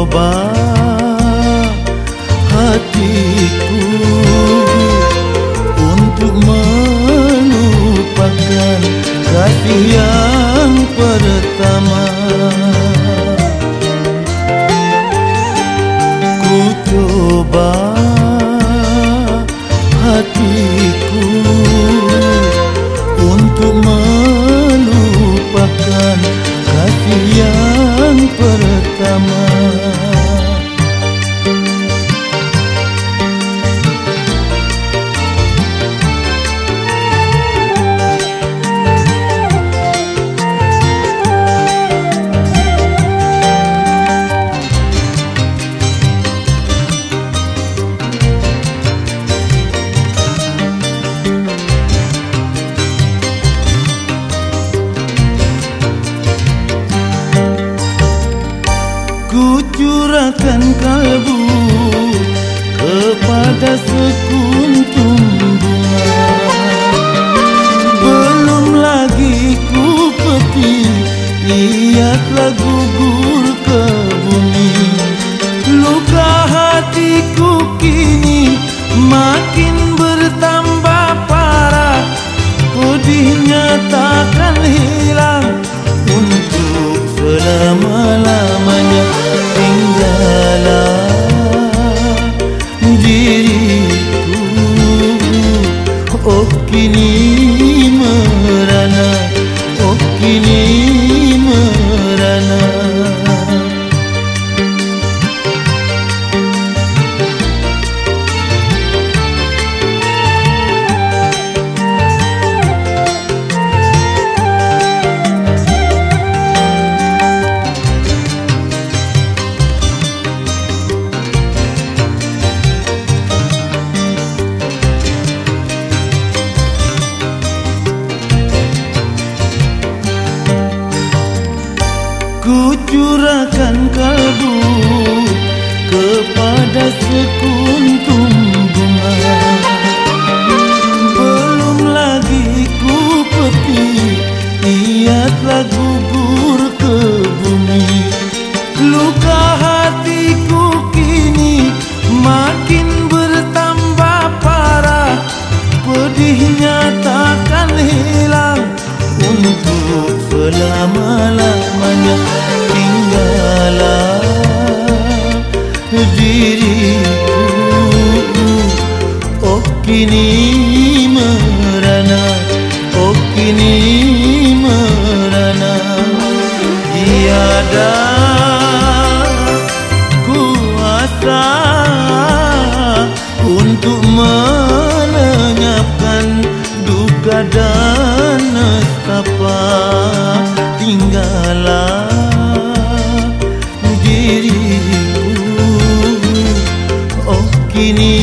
coba hatiku untuk melupakan kasih yang pertama. Ku coba kalbu Ku curahkan kalbu kepada sekuntum bunga. Belum lagi ku peti ia telah gugur ke bumi. Luka hatiku kini makin bertambah parah. Pedihnya takkan hilang untuk selama-lamanya kini merana oh kini merana. Tiada kuasa untuk melenyapkan duka dan nestapa tinggallah diriku oh kini